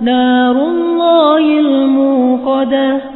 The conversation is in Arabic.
نار الله الموقدة.